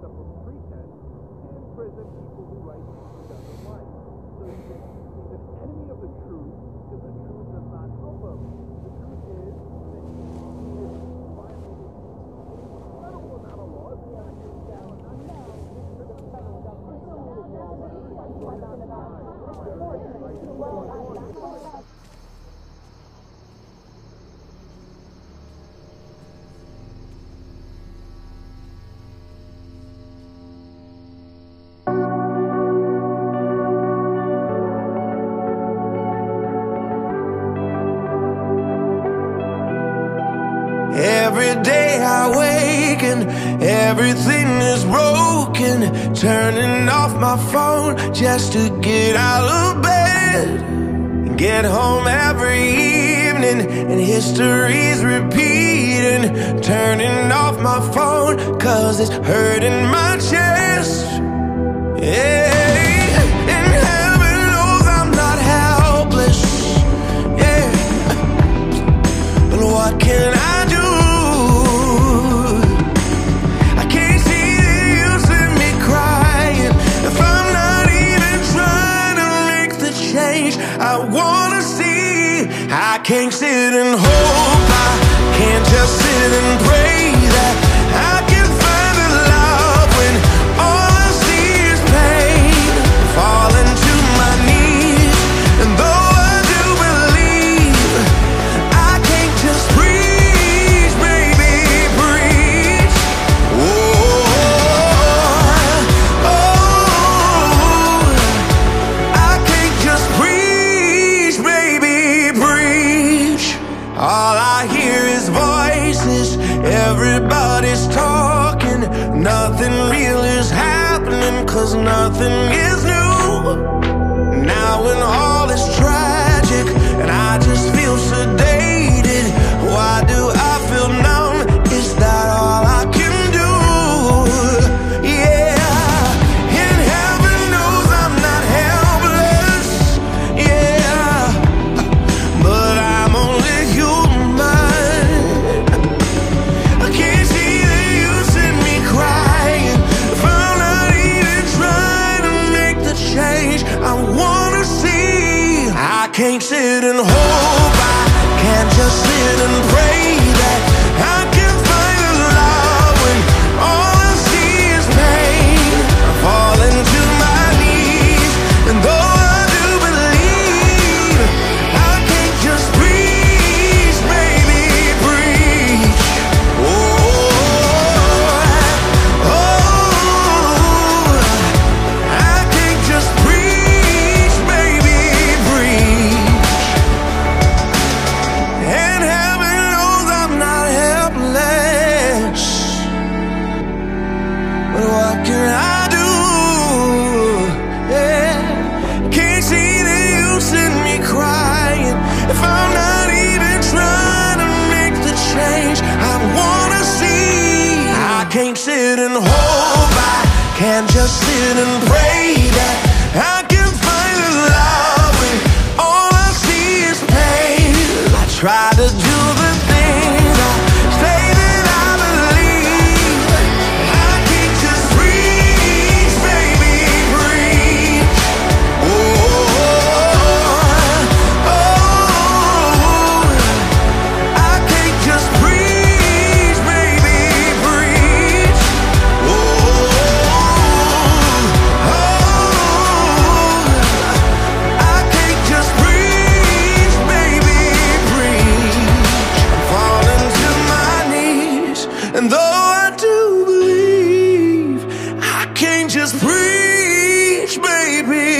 locked up on pretense and in prison people who write things he doesn't. So he's, a, he's an enemy of the truth because the truth does not help him. The truth is that he, he has violated an incredible amount of laws. He has Every day I wake and everything is broken. Turning off my phone just to get out of bed. Get home every evening and history's repeating. Turning off my phone cause it's hurting my chest. Yeah. I can't sit and hope. I can't just sit and pray that everybody's talking. Nothing real is happening, cause nothing is new. Now when all can't sit and hope. I can't just sit and pray that can't sit and hope. I can't just sit and pray that I can find love when all I see is pain. I try just preach, baby.